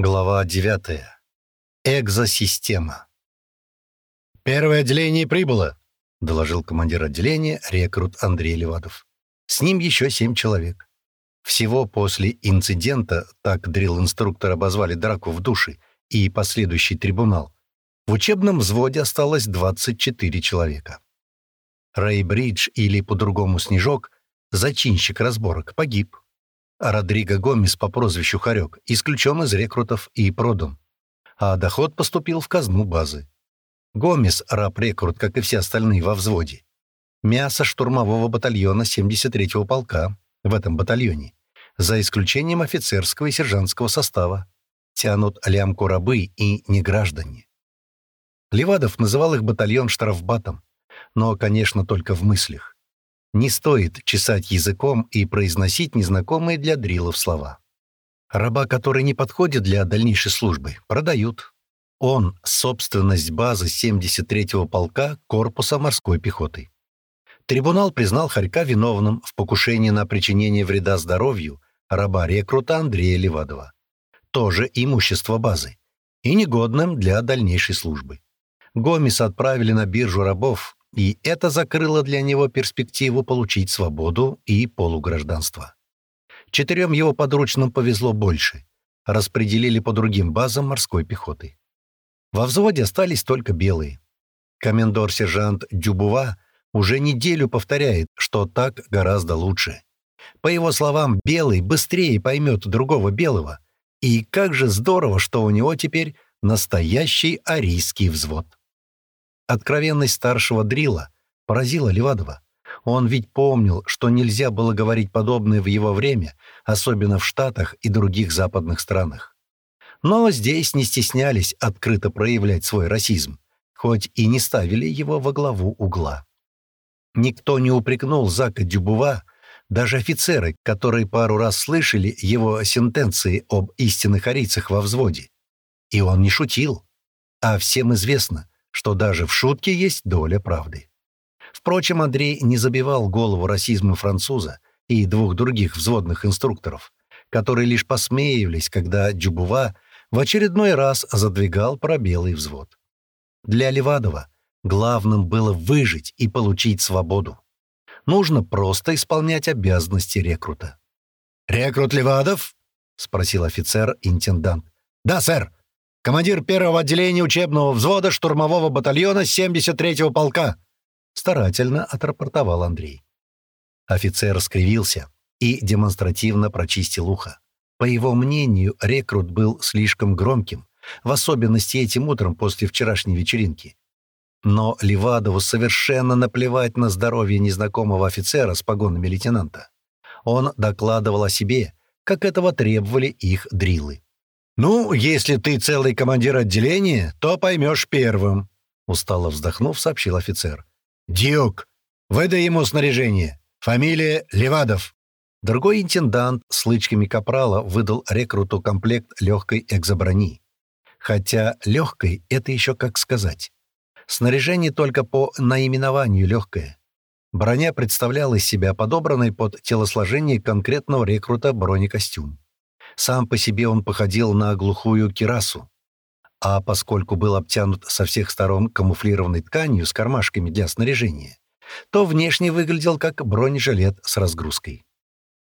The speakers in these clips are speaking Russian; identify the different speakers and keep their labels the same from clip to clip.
Speaker 1: Глава 9. Экзосистема. «Первое отделение прибыло», — доложил командир отделения, рекрут Андрей Левадов. С ним еще семь человек. Всего после инцидента, так дрилл-инструктор обозвали драку в душе, и последующий трибунал, в учебном взводе осталось 24 человека. Рэй Бридж, или по-другому Снежок, зачинщик разборок, погиб. Родриго Гомес по прозвищу Харек исключен из рекрутов и продан. А доход поступил в казну базы. Гомес — раб-рекрут, как и все остальные во взводе. Мясо штурмового батальона 73-го полка в этом батальоне, за исключением офицерского и сержантского состава, тянут лямку рабы и неграждане. Левадов называл их батальон штрафбатом, но, конечно, только в мыслях. Не стоит чесать языком и произносить незнакомые для дрилов слова. Раба, который не подходит для дальнейшей службы, продают. Он — собственность базы 73-го полка корпуса морской пехоты. Трибунал признал Харька виновным в покушении на причинение вреда здоровью раба-рекрута Андрея Левадова. Тоже имущество базы. И негодным для дальнейшей службы. Гомеса отправили на биржу рабов, и это закрыло для него перспективу получить свободу и полугражданство. Четырем его подручным повезло больше. Распределили по другим базам морской пехоты. Во взводе остались только белые. Комендор-сержант Дюбува уже неделю повторяет, что так гораздо лучше. По его словам, белый быстрее поймет другого белого. И как же здорово, что у него теперь настоящий арийский взвод. Откровенность старшего дрила поразила Левадова. Он ведь помнил, что нельзя было говорить подобное в его время, особенно в Штатах и других западных странах. Но здесь не стеснялись открыто проявлять свой расизм, хоть и не ставили его во главу угла. Никто не упрекнул Зака Дюбува, даже офицеры, которые пару раз слышали его сентенции об истинных арийцах во взводе. И он не шутил. А всем известно, что даже в шутке есть доля правды. Впрочем, Андрей не забивал голову расизму француза и двух других взводных инструкторов, которые лишь посмеивались, когда Дюбува в очередной раз задвигал пробелый взвод. Для Левадова главным было выжить и получить свободу. Нужно просто исполнять обязанности рекрута. «Рекрут Левадов?» — спросил офицер-интендант. «Да, сэр!» Командир первого отделения учебного взвода штурмового батальона 73-го полка», — старательно отрапортовал Андрей. Офицер скривился и демонстративно прочистил ухо. По его мнению, рекрут был слишком громким, в особенности этим утром после вчерашней вечеринки. Но Левадову совершенно наплевать на здоровье незнакомого офицера с погонами лейтенанта. Он докладывал о себе, как этого требовали их дрилы. «Ну, если ты целый командир отделения, то поймешь первым», — устало вздохнув, сообщил офицер. «Дюк, выдай ему снаряжение. Фамилия Левадов». Другой интендант с лычками капрала выдал рекруту комплект легкой экзоброни. Хотя легкой — это еще как сказать. Снаряжение только по наименованию легкое. Броня представляла из себя подобранный под телосложение конкретного рекрута бронекостюм. Сам по себе он походил на глухую кирасу. А поскольку был обтянут со всех сторон камуфлированной тканью с кармашками для снаряжения, то внешне выглядел как бронежилет с разгрузкой.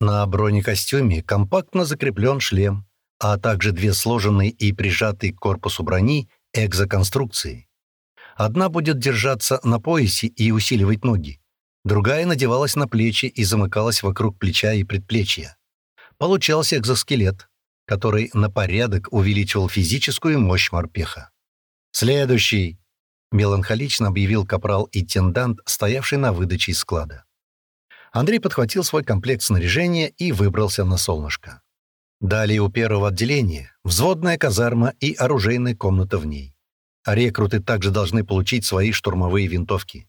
Speaker 1: На бронекостюме компактно закреплен шлем, а также две сложенные и прижатые к корпусу брони экзоконструкции. Одна будет держаться на поясе и усиливать ноги, другая надевалась на плечи и замыкалась вокруг плеча и предплечья получался экзоскелет, который на порядок увеличивал физическую мощь морпеха. «Следующий!» — меланхолично объявил капрал-интендант, стоявший на выдаче из склада. Андрей подхватил свой комплект снаряжения и выбрался на солнышко. Далее у первого отделения — взводная казарма и оружейная комната в ней. Рекруты также должны получить свои штурмовые винтовки.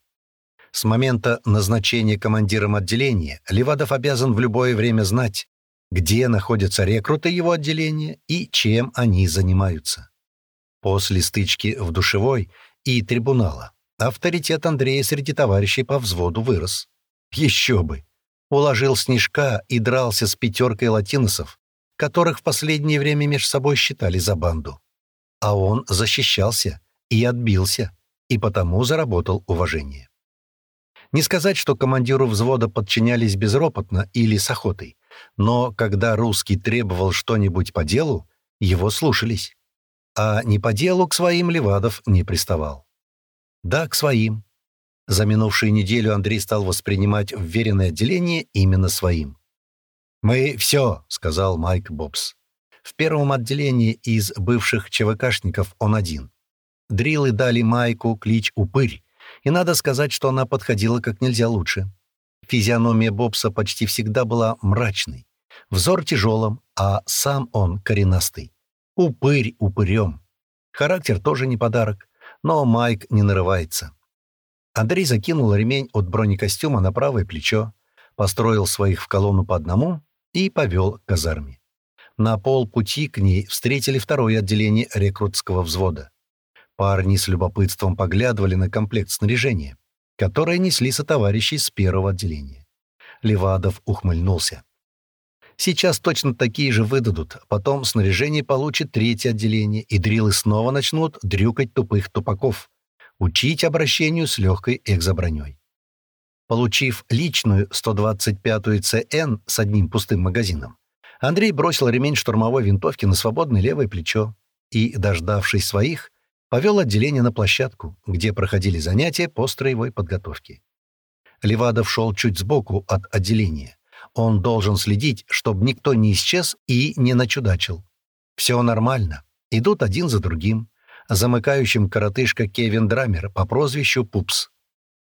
Speaker 1: С момента назначения командиром отделения Левадов обязан в любое время знать, где находятся рекруты его отделения и чем они занимаются. После стычки в душевой и трибунала авторитет Андрея среди товарищей по взводу вырос. Еще бы! Уложил снежка и дрался с пятеркой латиносов, которых в последнее время между собой считали за банду. А он защищался и отбился, и потому заработал уважение. Не сказать, что командиру взвода подчинялись безропотно или с охотой, но когда русский требовал что-нибудь по делу, его слушались. А не по делу к своим Левадов не приставал. Да, к своим. За минувшую неделю Андрей стал воспринимать вверенное отделение именно своим. «Мы все», — сказал Майк Бобс. В первом отделении из бывших ЧВКшников он один. Дрилы дали Майку клич «Упырь», и надо сказать, что она подходила как нельзя лучше. Физиономия Бобса почти всегда была мрачной, взор тяжелым, а сам он коренастый. Упырь упырем. Характер тоже не подарок, но Майк не нарывается. Андрей закинул ремень от бронекостюма на правое плечо, построил своих в колонну по одному и повел к казарме. На полпути к ней встретили второе отделение рекрутского взвода. Парни с любопытством поглядывали на комплект снаряжения, которое несли сотоварищи с первого отделения. Левадов ухмыльнулся. Сейчас точно такие же выдадут, потом снаряжение получит третье отделение, и дрилы снова начнут дрюкать тупых тупаков, учить обращению с легкой экзоброней. Получив личную 125-ю ЦН с одним пустым магазином, Андрей бросил ремень штурмовой винтовки на свободное левое плечо и, дождавшись своих, повел отделение на площадку, где проходили занятия по строевой подготовке. Левадов шел чуть сбоку от отделения. Он должен следить, чтобы никто не исчез и не начудачил. Все нормально. Идут один за другим. Замыкающим коротышка Кевин Драмер по прозвищу Пупс.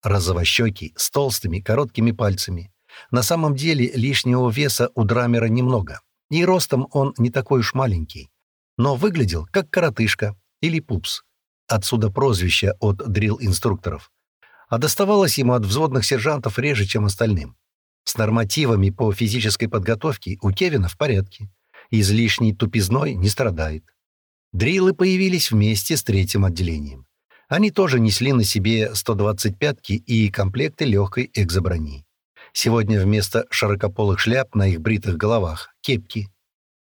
Speaker 1: Розовощекий, с толстыми, короткими пальцами. На самом деле лишнего веса у Драмера немного. И ростом он не такой уж маленький. Но выглядел как коротышка или Пупс. Отсюда прозвище от дрил-инструкторов. А доставалось ему от взводных сержантов реже, чем остальным. С нормативами по физической подготовке у Кевина в порядке. Излишней тупизной не страдает. Дрилы появились вместе с третьим отделением. Они тоже несли на себе 125-ки и комплекты легкой экзоброни. Сегодня вместо широкополых шляп на их бритых головах — кепки.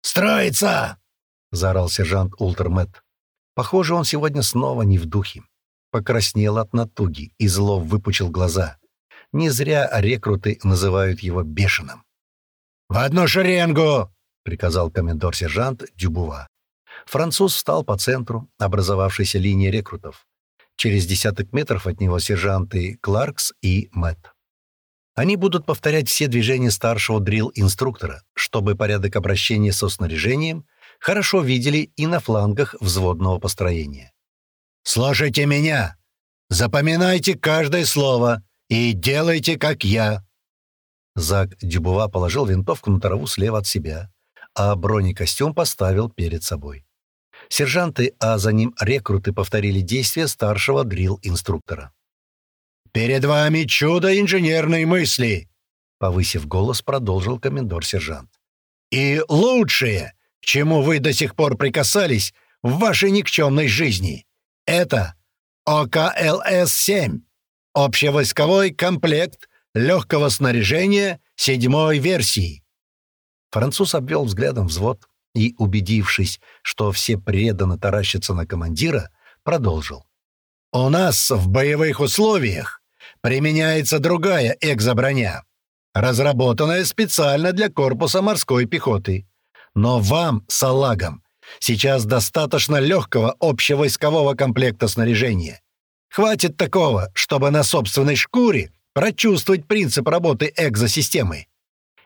Speaker 2: «Строится!» — заорал сержант Ултермет.
Speaker 1: Похоже, он сегодня снова не в духе. Покраснел от натуги и зло выпучил глаза. Не зря рекруты называют его бешеным.
Speaker 2: «В одну шеренгу!» — приказал комендор-сержант Дюбува.
Speaker 1: Француз встал по центру образовавшейся линии рекрутов. Через десяток метров от него сержанты Кларкс и Мэтт. Они будут повторять все движения старшего дрил-инструктора, чтобы порядок обращения со снаряжением хорошо видели и на флангах взводного построения.
Speaker 2: «Слушайте меня! Запоминайте каждое слово! И делайте, как я!»
Speaker 1: Зак Дюбува положил винтовку на траву слева от себя, а бронекостюм поставил перед собой. Сержанты, а за ним рекруты повторили действия старшего дрил-инструктора.
Speaker 2: «Перед вами чудо инженерной мысли!»
Speaker 1: Повысив голос, продолжил комендор-сержант.
Speaker 2: «И лучшее, к чему вы до сих пор прикасались в вашей никчемной жизни, это ОКЛС-7, Общевойсковой комплект легкого снаряжения седьмой версии.
Speaker 1: Француз обвел взглядом взвод и, убедившись, что все преданно таращатся на командира, продолжил.
Speaker 2: «У нас в боевых условиях применяется другая экзоброня, разработанная специально для корпуса морской пехоты. Но вам, салагам, сейчас достаточно легкого общевойскового комплекта снаряжения. Хватит такого, чтобы на собственной шкуре прочувствовать принцип работы экзосистемы.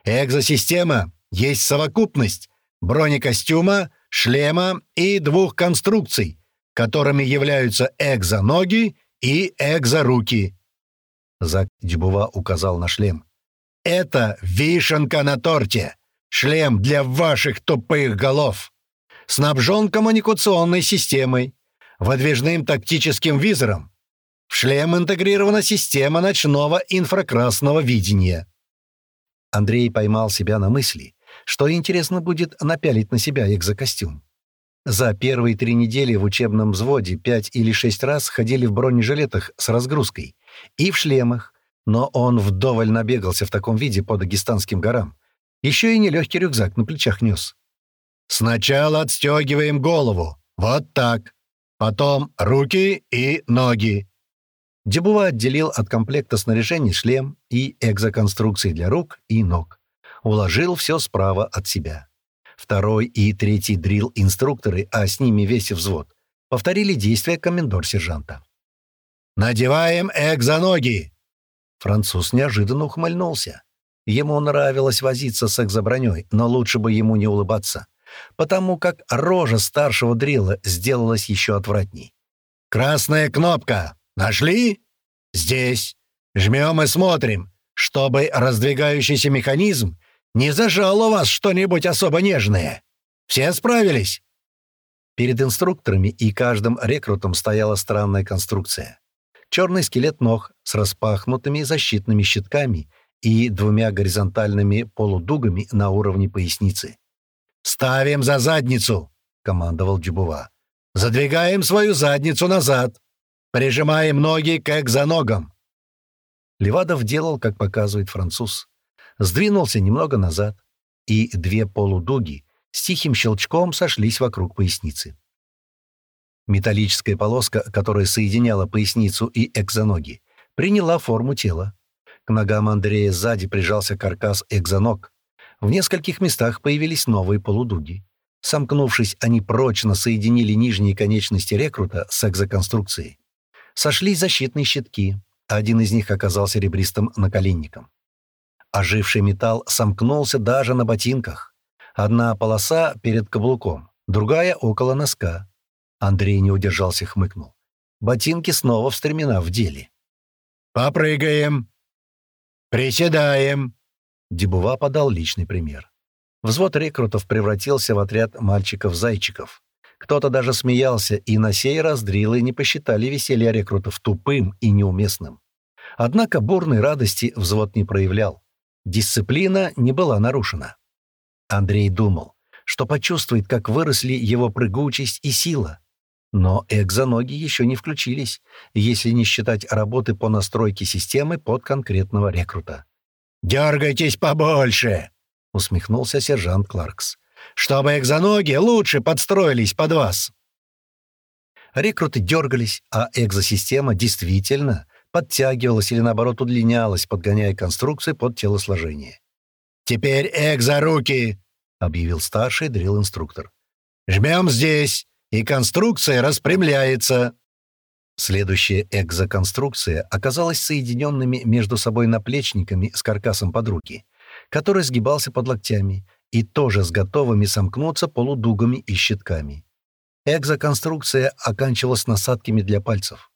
Speaker 2: Экзосистема есть совокупность бронекостюма, шлема и двух конструкций, которыми являются экзоноги и экзоруки.
Speaker 1: Зак Дюбува указал на шлем.
Speaker 2: «Это вишенка на торте. Шлем для ваших тупых голов. Снабжен коммуникационной системой, выдвижным тактическим визором, в шлем интегрирована система ночного инфракрасного видения.
Speaker 1: Андрей поймал себя на мысли, что интересно будет напялить на себя экзокостюм. За первые три недели в учебном взводе пять или шесть раз ходили в бронежилетах с разгрузкой и в шлемах, но он вдоволь набегался в таком виде по дагестанским горам. Еще и нелегкий рюкзак на плечах нес.
Speaker 2: Сначала отстегиваем голову. Вот так. Потом руки и ноги.
Speaker 1: Дебува отделил от комплекта снаряжения шлем и экзоконструкции для рук и ног. Уложил все справа от себя. Второй и третий дрил-инструкторы, а с ними весь взвод, повторили действия комендор-сержанта.
Speaker 2: «Надеваем экзоноги!»
Speaker 1: Француз неожиданно ухмыльнулся. Ему нравилось возиться с экзоброней, но лучше бы ему не улыбаться, потому как рожа старшего дрила сделалась еще отвратней.
Speaker 2: «Красная кнопка! Нашли? Здесь. Жмем и смотрим, чтобы раздвигающийся механизм не зажал у вас что-нибудь особо нежное. Все справились?»
Speaker 1: Перед инструкторами и каждым рекрутом стояла странная конструкция. Черный скелет ног с распахнутыми защитными щитками и двумя горизонтальными полудугами на уровне поясницы.
Speaker 2: «Ставим за задницу!» — командовал Дюбува. «Задвигаем свою задницу назад. Прижимаем ноги к экзоногам».
Speaker 1: Левадов делал, как показывает француз. Сдвинулся немного назад, и две полудуги с тихим щелчком сошлись вокруг поясницы. Металлическая полоска, которая соединяла поясницу и экзоноги, приняла форму тела. К ногам Андрея сзади прижался каркас экзоног. В нескольких местах появились новые полудуги. Сомкнувшись, они прочно соединили нижние конечности рекрута с экзоконструкцией. Сошлись защитные щитки. Один из них оказался ребристым наколенником. Оживший металл сомкнулся даже на ботинках. Одна полоса перед каблуком, другая около носка. Андрей не удержался, хмыкнул. Ботинки снова в стремена в деле.
Speaker 2: «Попрыгаем! Приседаем!»
Speaker 1: Дебува подал личный пример. Взвод рекрутов превратился в отряд мальчиков-зайчиков. Кто-то даже смеялся, и на сей раз дрилы не посчитали веселье рекрутов тупым и неуместным. Однако бурной радости взвод не проявлял. Дисциплина не была нарушена. Андрей думал, что почувствует, как выросли его прыгучесть и сила. Но экзоноги еще не включились, если не считать работы по настройке системы под конкретного рекрута.
Speaker 2: «Дергайтесь побольше!» — усмехнулся сержант Кларкс чтобы экзоноги лучше подстроились под вас.
Speaker 1: Рекруты дергались, а экзосистема действительно подтягивалась или, наоборот, удлинялась, подгоняя конструкции под телосложение.
Speaker 2: «Теперь экзоруки!» — объявил старший дрил-инструктор. «Жмем здесь, и конструкция распрямляется!»
Speaker 1: Следующая экзоконструкция оказалась соединенными между собой наплечниками с каркасом под руки, который сгибался под локтями, и тоже с готовыми сомкнуться полудугами и щитками. Экзоконструкция оканчивалась насадками для пальцев.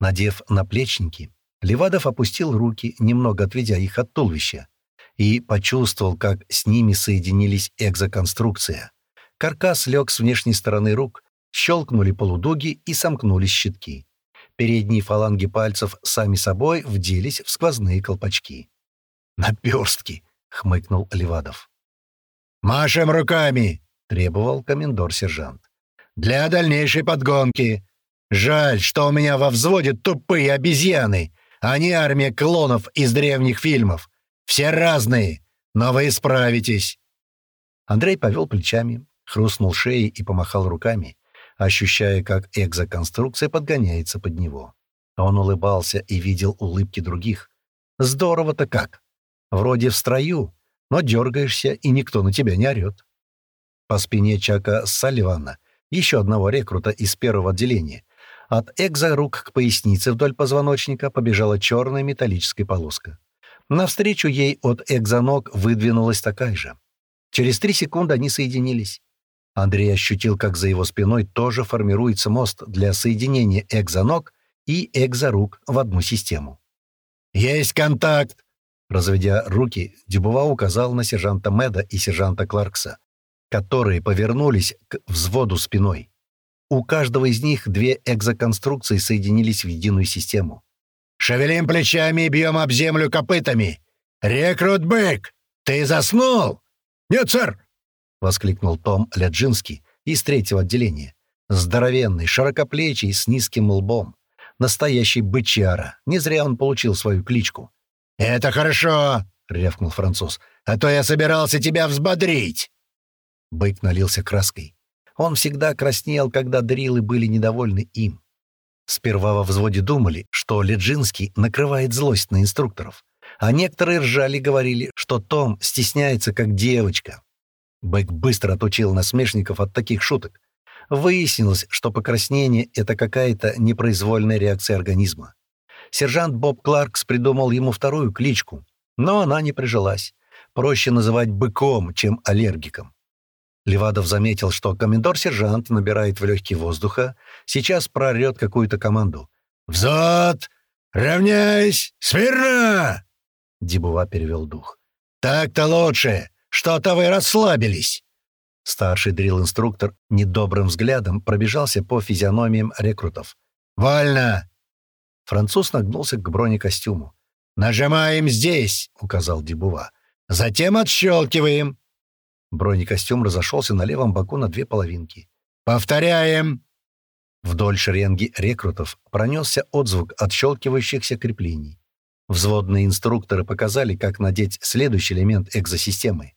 Speaker 1: Надев наплечники, Левадов опустил руки, немного отведя их от туловища, и почувствовал, как с ними соединились экзоконструкция. Каркас лег с внешней стороны рук, щелкнули полудуги и сомкнулись щитки. Передние фаланги пальцев сами собой вделись в сквозные колпачки.
Speaker 2: «Наперстки!» — хмыкнул Левадов. «Машем руками!» — требовал комендор-сержант. «Для дальнейшей подгонки. Жаль, что у меня во взводе тупые обезьяны, а не армия клонов из древних фильмов. Все разные, но вы справитесь».
Speaker 1: Андрей повел плечами, хрустнул шеей и помахал руками, ощущая, как экзоконструкция подгоняется под него. Он улыбался и видел улыбки других. Здорово-то как! Вроде в строю, но дергаешься, и никто на тебя не орет. По спине Чака Салливана, еще одного рекрута из первого отделения, от экзорук к пояснице вдоль позвоночника побежала черная металлическая полоска. Навстречу ей от экзоног выдвинулась такая же. Через три секунды они соединились. Андрей ощутил, как за его спиной тоже формируется мост для соединения экзоног и экзорук в одну систему.
Speaker 2: «Есть контакт!»
Speaker 1: Разведя руки, Дюбува указал на сержанта Меда и сержанта Кларкса, которые повернулись к взводу спиной. У каждого из них две экзоконструкции соединились в единую систему.
Speaker 2: «Шевелим плечами и бьем об землю копытами! Рекрут Бэк, ты заснул?» «Нет, сэр!»
Speaker 1: — воскликнул Том Ляджинский из третьего отделения. Здоровенный, широкоплечий, с низким лбом. Настоящий бычара. Не зря он получил свою кличку.
Speaker 2: «Это хорошо!» — рявкнул француз. «А то я собирался тебя взбодрить!»
Speaker 1: Бык налился краской. Он всегда краснел, когда дрилы были недовольны им. Сперва во взводе думали, что Леджинский накрывает злость на инструкторов, а некоторые ржали говорили, что Том стесняется как девочка. Бэк быстро отучил насмешников от таких шуток. Выяснилось, что покраснение — это какая-то непроизвольная реакция организма. Сержант Боб Кларкс придумал ему вторую кличку, но она не прижилась. Проще называть быком, чем аллергиком. Левадов заметил, что комендор-сержант набирает в легкие воздуха, сейчас прорет какую-то команду.
Speaker 2: «Взад! Равняйсь! Смирно!»
Speaker 1: Дебува перевел дух.
Speaker 2: «Так-то лучше! Что-то вы расслабились!»
Speaker 1: Старший дрил-инструктор недобрым взглядом пробежался по физиономиям рекрутов.
Speaker 2: «Вольно!»
Speaker 1: Француз нагнулся к бронекостюму.
Speaker 2: «Нажимаем здесь!» — указал Дебува. «Затем отщелкиваем!»
Speaker 1: Бронекостюм разошелся на левом боку на две половинки.
Speaker 2: «Повторяем!»
Speaker 1: Вдоль шеренги рекрутов пронесся отзвук отщелкивающихся креплений. Взводные инструкторы показали, как надеть следующий элемент экзосистемы.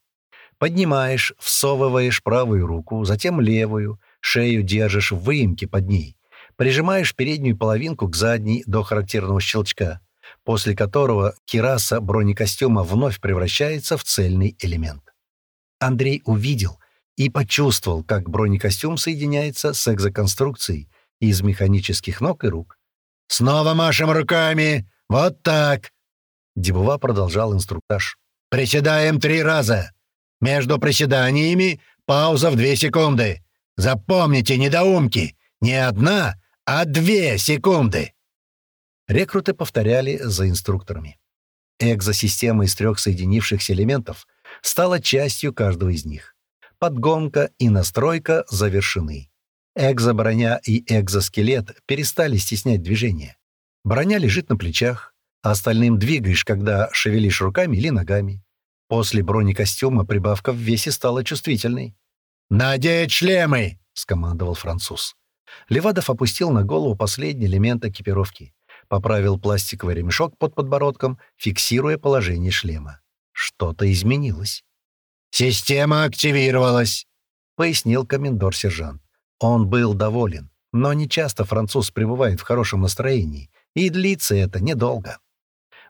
Speaker 1: Поднимаешь, всовываешь правую руку, затем левую, шею держишь в выемке под ней. Прижимаешь переднюю половинку к задней до характерного щелчка, после которого кираса бронекостюма вновь превращается в цельный элемент. Андрей увидел и почувствовал, как бронекостюм соединяется с экзоконструкцией из механических ног и рук.
Speaker 2: «Снова машем руками! Вот так!»
Speaker 1: Дебува продолжал инструктаж.
Speaker 2: «Приседаем три раза. Между приседаниями пауза в две секунды. Запомните, недоумки, не одна, а две секунды!»
Speaker 1: Рекруты повторяли за инструкторами. Экзосистема из трех соединившихся элементов — стала частью каждого из них. Подгонка и настройка завершены. Экзоброня и экзоскелет перестали стеснять движение. Броня лежит на плечах, а остальным двигаешь, когда шевелишь руками или ногами. После бронекостюма прибавка в весе стала чувствительной.
Speaker 2: «Надеть шлемы!» — скомандовал француз.
Speaker 1: Левадов опустил на голову последний элемент экипировки. Поправил пластиковый ремешок под подбородком, фиксируя положение шлема. Что-то изменилось.
Speaker 2: «Система активировалась», —
Speaker 1: пояснил комендор-сержант. Он был доволен, но не часто француз пребывает в хорошем настроении, и длится это недолго.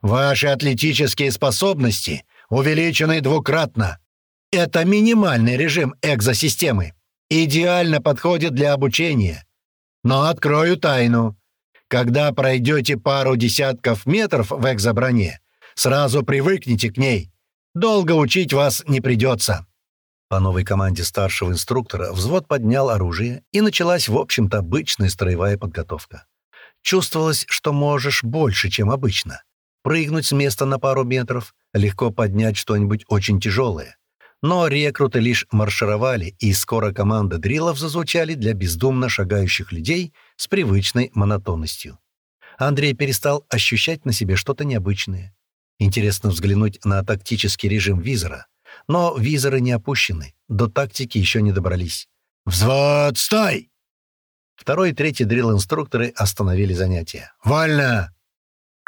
Speaker 2: «Ваши атлетические способности увеличены двукратно. Это минимальный режим экзосистемы. Идеально подходит для обучения. Но открою тайну. Когда пройдете пару десятков метров в экзоброне, сразу привыкните к ней Долго учить вас не придется».
Speaker 1: По новой команде старшего инструктора взвод поднял оружие, и началась, в общем-то, обычная строевая подготовка. Чувствовалось, что можешь больше, чем обычно. Прыгнуть с места на пару метров, легко поднять что-нибудь очень тяжелое. Но рекруты лишь маршировали, и скоро команда дрилов зазвучали для бездумно шагающих людей с привычной монотонностью. Андрей перестал ощущать на себе что-то необычное. Интересно взглянуть на тактический режим визора. Но визоры не опущены, до тактики еще не добрались.
Speaker 2: «Взвод, стой!»
Speaker 1: Второй и третий дрилл-инструкторы остановили занятия.
Speaker 2: «Вольно!»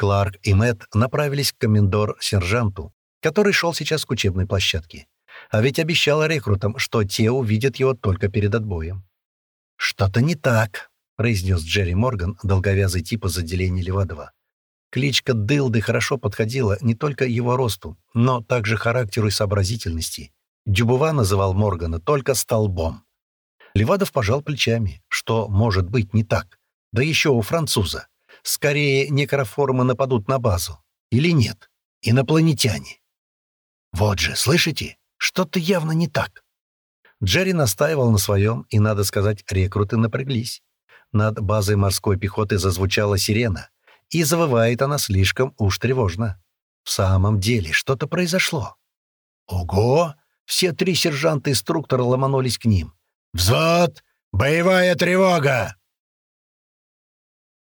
Speaker 1: Кларк и Мэтт направились к комендор-сержанту, который шел сейчас к учебной площадке. А ведь обещал рекрутам, что те увидят его только перед отбоем. «Что-то не так», — произнес Джерри Морган, долговязый тип из отделения Левадова. Кличка Дылды хорошо подходила не только его росту, но также характеру и сообразительности. Дюбува называл Моргана только столбом. Левадов пожал плечами, что может быть не так. Да еще у француза. Скорее, некроформы нападут на базу. Или нет? Инопланетяне. Вот же, слышите? Что-то явно не так. Джерри настаивал на своем, и, надо сказать, рекруты напряглись. Над базой морской пехоты зазвучала сирена — и завывает она слишком уж тревожно. В самом деле что-то произошло. Ого! Все три сержанта-инструктора ломанулись к ним.
Speaker 2: «Взвод! Боевая тревога!»